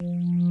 Mm-hmm.